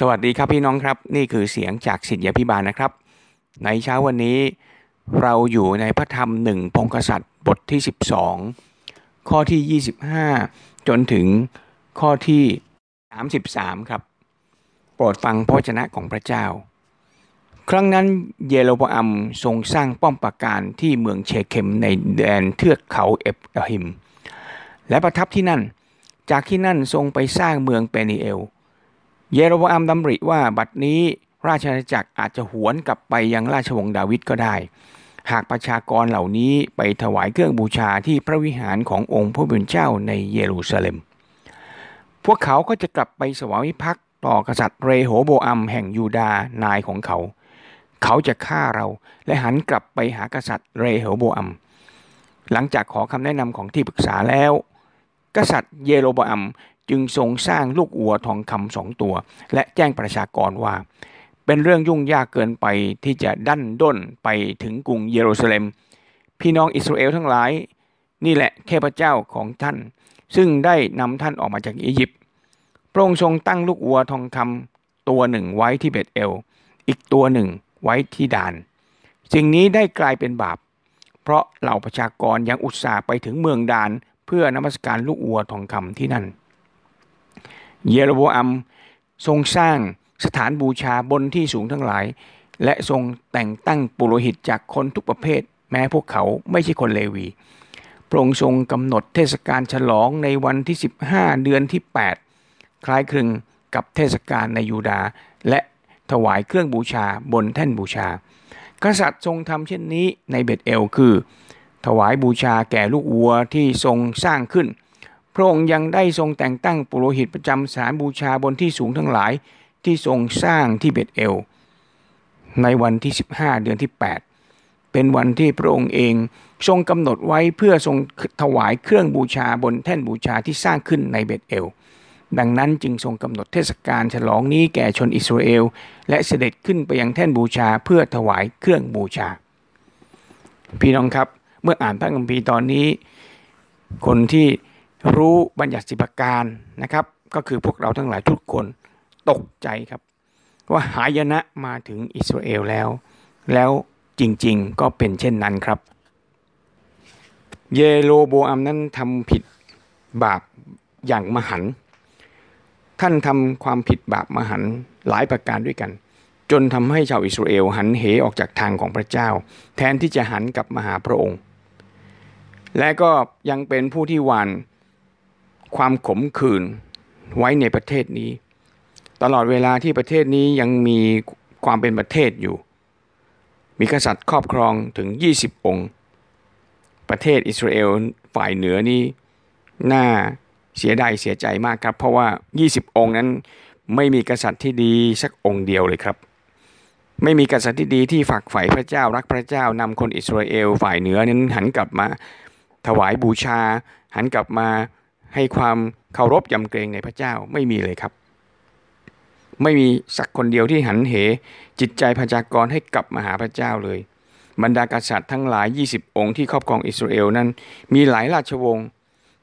สวัสดีครับพี่น้องครับ นี่คือเสียงจากสิทธิพิบาลนะครับ ในเช้าวันนี้เราอยู่ในพระธรรมหนึ่งพงกษัตริย์บทที่ 12 ข้อที่ 25 จนถึงข้อที่ 33 ครับ โปรดฟังพระชนะของพระเจ้า ครั้งนั้นเยโรบอัมทรงสร้างป้อมปราการที่เมืองเชเคมในแดนเทือกเขาเอฟราฮิม และประทับที่นั่น จากที่นั่นทรงไปสร้างเมืองเปนิเอล เยโรบอัมดำริว่าบัดนี้ราชอาณาจักรอาจจะหวนกลับไปยังราชวงศ์ดาวิดก็ได้ หากประชากรเหล่านี้ไปถวายเครื่องบูชาที่พระวิหารขององค์พระผู้เป็นเจ้าในเยรูซาเล็ม พวกเขาก็จะกลับไปสวามิภักดิ์ต่อกษัตริย์เรโหโบอัมแห่งยูดาห์นายของเขา เขาจะฆ่าเราและหันกลับไปหากษัตริย์เรโหโบอัม หลังจากขอคำแนะนำของที่ปรึกษาแล้ว กษัตริย์เยโรบอัม จึงทรงสร้างลูกอัวทองคำสองตัว และแจ้งประชากรว่า เป็นเรื่องยุ่งยากเกินไปที่จะดันด้นไปถึงกรุงเยรูซาเล็ม พี่น้องอิสราเอลทั้งหลาย นี่แหละเทพเจ้าของท่าน ซึ่งได้นำท่านออกมาจากอียิปต์พระองค์ทรงตั้งลูกวัวทองคำตัวหนึ่งไว้ที่เบตเอล อีกตัวหนึ่งไว้ที่ดาน สิ่งนี้ได้กลายเป็นบาป เพราะเหล่าประชากรยังอุตส่าห์ไปถึงเมืองดาน เพื่อนมัสการลูกวัวทองคำที่นั่น เยโรโบอัมทรงสร้างสถานบูชาบนที่สูงทั้งหลาย และทรงแต่งตั้งปุโรหิตจากคนทุกประเภท แม้พวกเขาไม่ใช่คนเลวี พระองค์ทรงกำหนดเทศกาลฉลองในวันที่ 15 เดือนที่ 8 คล้ายคลึงกับเทศกาลในยูดาห์และถวายเครื่องบูชาบนแท่นบูชา กษัตริย์ทรงทำเช่นนี้ในเบตเอลคือ ถวายบูชาแก่ลูกวัวที่ทรงสร้างขึ้น พระองค์ยังได้ทรงแต่งตั้งปุโรหิตประจำสารบูชาบนที่สูงทั้งหลายที่ทรงสร้างที่เบตเอล ในวันที่ 15 เดือนที่ 8 เป็นวันที่พระองค์เองทรงกำหนดไว้เพื่อทรงถวายเครื่องบูชาบนแท่นบูชาที่สร้างขึ้นในเบตเอล ดังนั้นจึงทรงกำหนดเทศกาลฉลองนี้แก่ชนอิสราเอล และเสด็จขึ้นไปยังแท่นบูชาเพื่อถวายเครื่องบูชา พี่น้องครับเมื่ออ่านพระคัมภีร์ตอนนี้ คนที่ รู้บัญญัติสิบประการนะครับ ก็คือพวกเราทั้งหลายทุกคนตกใจครับ ว่าหายนะมาถึงอิสราเอลแล้ว แล้วจริงๆก็เป็นเช่นนั้นครับ เยโรโบอัมนั้นทำผิดบาปอย่างมหัน ท่านทำความผิดบาปมหันหลายประการด้วยกัน จนทำให้ชาวอิสราเอลหันเหออกจากทางของพระเจ้า แทนที่จะหันกลับมาหาพระองค์ และก็ยังเป็นผู้ที่หวาน ความขมขื่นไว้ในประเทศนี้ ตลอดเวลาที่ประเทศนี้ยังมีความเป็นประเทศอยู่ มีกษัตริย์ครอบครองถึง 20 องค์ ประเทศอิสราเอลฝ่ายเหนือนี้น่าเสียดายเสียใจมากครับ เพราะว่า 20 องค์นั้นไม่มีกษัตริย์ที่ดีสักองค์เดียวเลยครับ ไม่มีกษัตริย์ที่ดีที่ฝักใฝ่พระเจ้ารักพระเจ้านำคนอิสราเอลฝ่ายเหนือนั้นหันกลับมาถวายบูชา หันกลับมา ให้ความเคารพยำเกรงในพระเจ้าไม่มีเลยครับ ไม่มีสักคนเดียวที่หันเหจิตใจประชากรให้กลับมาหาพระเจ้าเลย บรรดากษัตริย์ทั้งหลาย 20 องค์ที่ครอบครองอิสราเอลนั้น มีหลายราชวงศ์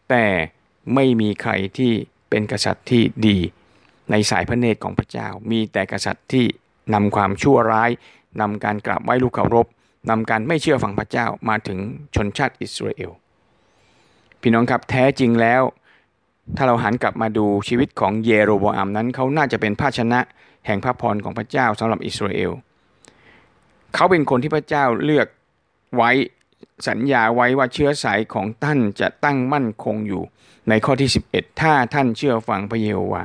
แต่ไม่มีใครที่เป็นกษัตริย์ที่ดีในสายพระเนตรของพระเจ้า มีแต่กษัตริย์ที่นำความชั่วร้ายนำการกราบไหว้ลูกเคารพนำการไม่เชื่อฟังพระเจ้ามาถึงชนชาติอิสราเอล พี่น้องครับแท้จริงแล้ว ถ้าเราหันกลับมาดูชีวิตของเยโรโบอัมนั้น เขาน่าจะเป็นภาชนะแห่งพระพรของพระเจ้าสำหรับอิสราเอล เขาเป็นคนที่พระเจ้าเลือกไว้สัญญาไว้ว่าเชื้อสายของท่านจะตั้งมั่นคงอยู่ ในข้อที่ 11 ถ้าท่านเชื่อฟังพระเยโฮวา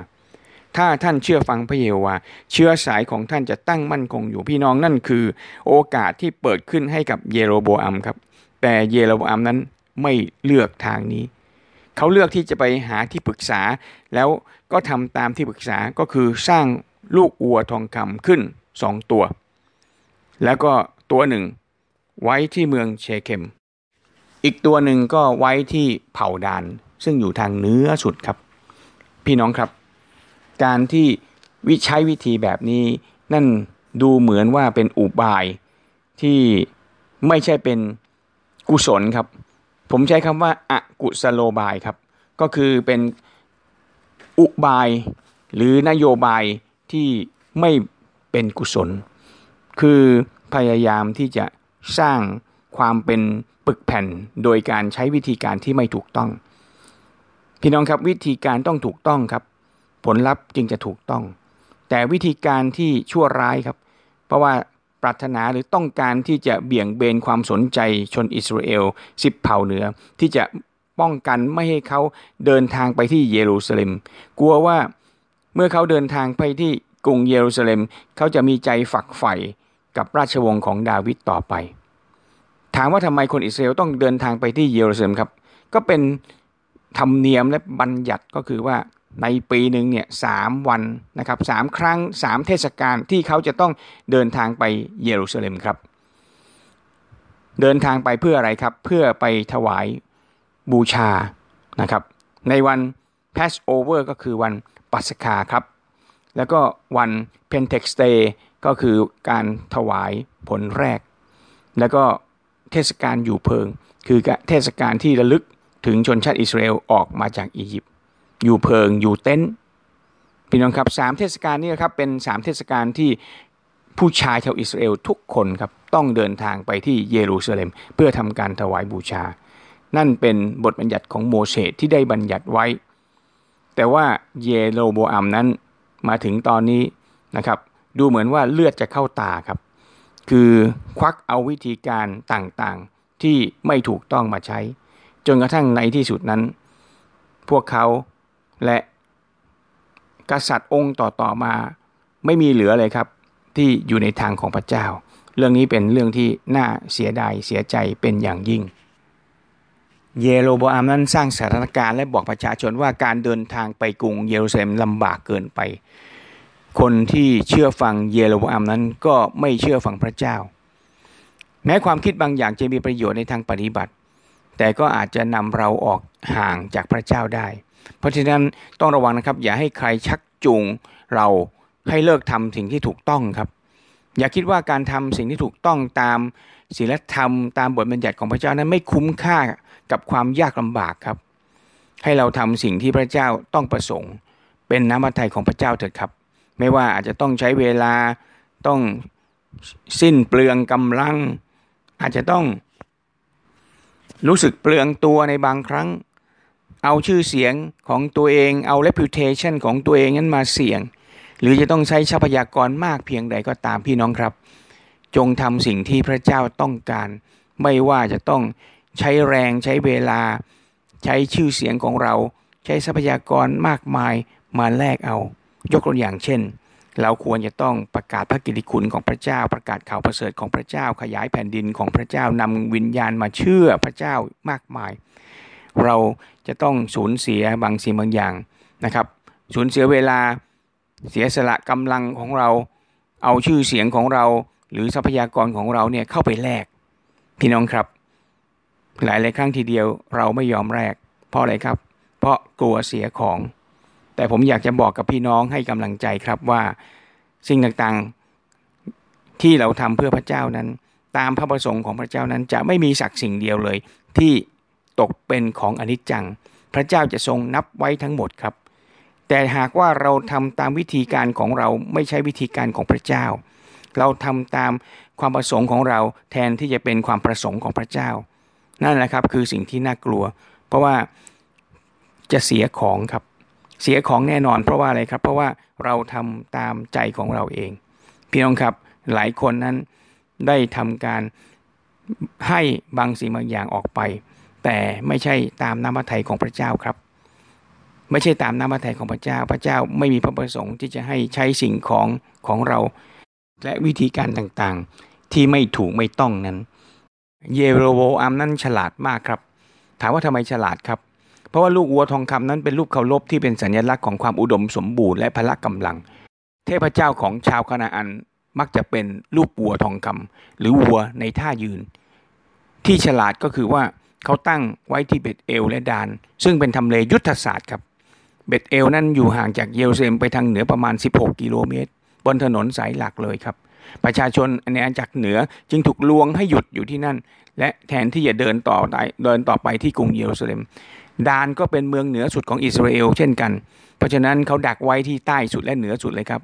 ถ้าท่านเชื่อฟังพระเยโฮวา เชื้อสายของท่านจะตั้งมั่นคงอยู่ พี่น้องนั่นคือโอกาสที่เปิดขึ้นให้กับเยโรโบอัมครับ แต่เยโรโบอัมนั้นไม่เลือกทางนี้ เขาเลือกที่จะไปหาที่ปรึกษา แล้วก็ทำตามที่ปรึกษาก็คือสร้างลูกอัวทองคำขึ้นสองตัว แล้วก็ตัวหนึ่ง ไว้ที่เมืองเชเคม อีกตัวหนึ่งก็ไว้ที่เผ่าดาน ซึ่งอยู่ทางเนื้อสุดครับ พี่น้องครับ การที่วิใช้วิธีแบบนี้ นั่นดูเหมือนว่าเป็นอุบายที่ไม่ใช่เป็นกุศลครับ ผมใช้คำว่าอ กุสโลบายครับ ก็คือเป็นอุบายหรือนโยบายที่ไม่เป็นกุศล คือพยายามที่จะสร้างความเป็นปึกแผ่นโดยการใช้วิธีการที่ไม่ถูกต้อง พี่น้องครับวิธีการต้องถูกต้องครับ ผลลัพธ์จึงจะถูกต้อง แต่วิธีการที่ชั่วร้ายครับ เพราะว่าปรารถนาหรือต้องการที่จะเบี่ยงเบนความสนใจชนอิสราเอลสิบเผ่าเหนือ ที่จะ ป้องกันไม่ให้เขาเดินทางไปที่เยรูซาเล็ม กลัวว่าเมื่อเขาเดินทางไปที่กรุงเยรูซาเล็ม เขาจะมีใจฝักใฝ่กับราชวงศ์ของดาวิดต่อไป ถามว่าทำไมคนอิสราเอลต้องเดินทางไปที่เยรูซาเล็มครับ ก็เป็นธรรมเนียมและบัญญัติก็คือว่าในปีหนึ่งเนี่ยสามวันนะครับสามครั้งสามเทศกาลที่เขาจะต้องเดินทางไปเยรูซาเล็มครับ เดินทางไปเพื่ออะไรครับ เพื่อไปถวาย บูชานะครับ ในวัน Passover ก็คือวันปัสกาครับ แล้วก็วัน Pentecost Day ก็คือการถวายผลแรก แล้วก็เทศกาลอยู่เพิง คือเทศกาลที่ระลึกถึงชนชาติอิสราเอลออกมาจากอียิปต์อยู่เพิงอยู่เต็นท์พี่น้องครับสามเทศกาลนี้ครับเป็นสามเทศกาลที่ผู้ชายชาวอิสราเอลทุกคนครับต้องเดินทางไปที่เยรูซาเล็ม เพื่อทำการถวายบูชา นั่นเป็นบทบัญญัติของโมเสสที่ได้บัญญัติไว้ แต่ว่าเยโรโบอัมนั้นมาถึงตอนนี้นะครับดูเหมือนว่าเลือดจะเข้าตาครับ คือควักเอาวิธีการต่างๆที่ไม่ถูกต้องมาใช้ จนกระทั่งในที่สุดนั้น พวกเขาและกษัตริย์องค์ต่อๆมา ไม่มีเหลือเลยครับ ที่อยู่ในทางของพระเจ้า เรื่องนี้เป็นเรื่องที่น่าเสียดายเสียใจเป็นอย่างยิ่ง เยโรโบอามนั้นสร้างสถานการณ์และบอกประชาชนว่าการเดินทางไปกรุงเยรูซาเล็มลำบากเกินไป คนที่เชื่อฟังเยโรโบอามนั้นก็ไม่เชื่อฟังพระเจ้า แม้ความคิดบางอย่างจะมีประโยชน์ในทางปฏิบัติ แต่ก็อาจจะนำเราออกห่างจากพระเจ้าได้ เพราะฉะนั้นต้องระวังนะครับ อย่าให้ใครชักจูงเราให้เลิกทำสิ่งที่ถูกต้องครับ อย่าคิดว่าการทำสิ่งที่ถูกต้องตามศีลธรรมตามบทบัญญัติของพระเจ้านั้นไม่คุ้มค่า กับความยากลำบากครับ ให้เราทำสิ่งที่พระเจ้าต้องประสงค์ เป็นน้ำมันไทยของพระเจ้าเถิดครับ ไม่ว่าอาจจะต้องใช้เวลาต้องสิ้นเปลืองกำลัง อาจจะต้อง รู้สึกเปลืองตัวในบางครั้ง เอาชื่อเสียงของตัวเองเอา reputation ของตัวเองนั้นมาเสี่ยง หรือจะต้องใช้ทรัพยากรมากเพียงใดก็ตามพี่น้องครับ จงทำสิ่งที่พระเจ้าต้องการ ไม่ว่าจะต้อง ใช้แรงใช้เวลา ใช้ชื่อเสียงของเรา ใช้ทรัพยากรมากมายมาแลกเอา ยกตัวอย่างเช่น เราควรจะต้องประกาศพระกิติคุณของพระเจ้า ประกาศข่าวประเสริฐของพระเจ้า ขยายแผ่นดินของพระเจ้านำวิญญาณมาเชื่อพระเจ้ามากมาย เราจะต้องสูญเสียบางสิ่งบางอย่างนะครับสูญเสียเวลาเสียสละกำลังของเราเอาชื่อเสียงของเรา หรือทรัพยากรของเราเนี่ยเข้าไปแลกพี่น้องครับ หลายหลายครั้งทีเดียวเราไม่ยอมแลกเพราะอะไรครับ เพราะกลัวเสียของ แต่ผมอยากจะบอกกับพี่น้องให้กำลังใจครับว่า สิ่งต่างๆที่เราทำเพื่อพระเจ้านั้น ตามพระประสงค์ของพระเจ้านั้นจะไม่มีสักสิ่งเดียวเลย ที่ตกเป็นของอนิจจัง พระเจ้าจะทรงนับไว้ทั้งหมดครับ แต่หากว่าเราทำตามวิธีการของเราไม่ใช่วิธีการของพระเจ้า เราทำตามความประสงค์ของเราแทนที่จะเป็นความประสงค์ของพระเจ้า นั่นแหละครับคือสิ่งที่น่ากลัว เพราะว่าจะเสียของครับ เสียของแน่นอนเพราะว่าอะไรครับ เพราะว่าเราทำตามใจของเราเอง พี่น้องครับหลายคนนั้นได้ทำการให้บางสิ่งบางอย่างออกไป แต่ไม่ใช่ตามน้ำพระทัยของพระเจ้าครับ ไม่ใช่ตามน้ำพระทัยของพระเจ้า พระเจ้าไม่มีพระประสงค์ที่จะให้ใช้สิ่งของของเรา และวิธีการต่างๆ ที่ไม่ถูกไม่ต้องนั้น เยโรโบอัมนั้นฉลาดมากครับ ถามว่าทำไมฉลาดครับ เพราะว่าลูกวัวทองคำนั้นเป็นรูปเคารพที่เป็นสัญลักษณ์ของความอุดมสมบูรณ์และพละกำลัง เทพเจ้าของชาวคณาอันมักจะเป็นรูปวัวทองคำหรือวัวในท่ายืน ที่ฉลาดก็คือว่าเขาตั้งไว้ที่เบตเอลและดาน ซึ่งเป็นทำเลยุทธศาสตร์ครับ เบตเอลนั้นอยู่ห่างจากเยรูซาเล็มไปทางเหนือประมาณ 16 กิโลเมตร บนถนนสายหลักเลยครับ ประชาชนในอาจากเหนือจึงถูกลวงให้หยุดอยู่ที่นั่น และแทนที่จะเดินต่อเดินต่อไปที่กรุงเยรูซาเล็ม ดานก็เป็นเมืองเหนือสุดของอิสราเอลเช่นกัน เพราะฉะนั้นเขาดักไว้ที่ใต้สุดและเหนือสุดเลยครับ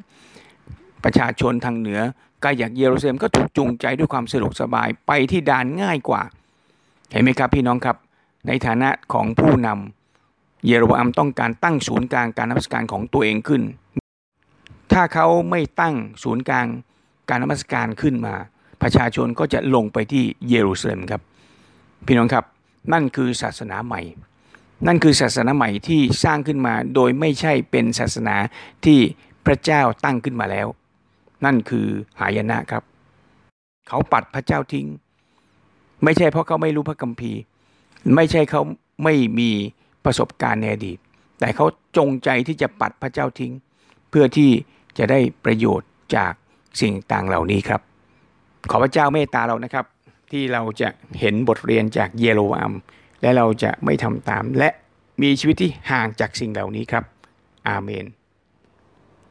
ประชาชนทางเหนือใกล้จากเยรูซาเล็มก็ถูกจูงใจด้วยความสะดวกสบายไปที่ดานง่ายกว่า เห็นไหมครับพี่น้องครับ ในฐานะของผู้นำเยโรบอัมต้องการตั้งศูนย์กลางการนมัสการของตัวเองขึ้น ถ้าเขาไม่ตั้งศูนย์กลาง การนมัสการขึ้นมา ประชาชนก็จะลงไปที่เยรูซาเล็มครับ พี่น้องครับ นั่นคือศาสนาใหม่ นั่นคือศาสนาใหม่ที่สร้างขึ้นมาโดยไม่ใช่เป็นศาสนาที่พระเจ้าตั้งขึ้นมาแล้ว นั่นคือหายนะครับ เขาปัดพระเจ้าทิ้ง ไม่ใช่เพราะเขาไม่รู้พระคัมภีร์ ไม่ใช่เขาไม่มีประสบการณ์ในอดีต แต่เขาจงใจที่จะปัดพระเจ้าทิ้ง เพื่อที่จะได้ประโยชน์จาก สิ่งต่างเหล่านี้ครับ ขอพระเจ้าเมตตาเรานะครับ ที่เราจะเห็นบทเรียนจากเยโรอัมและเราจะไม่ทำตาม และมีชีวิตที่ห่างจากสิ่งเหล่านี้ครับ อาเมน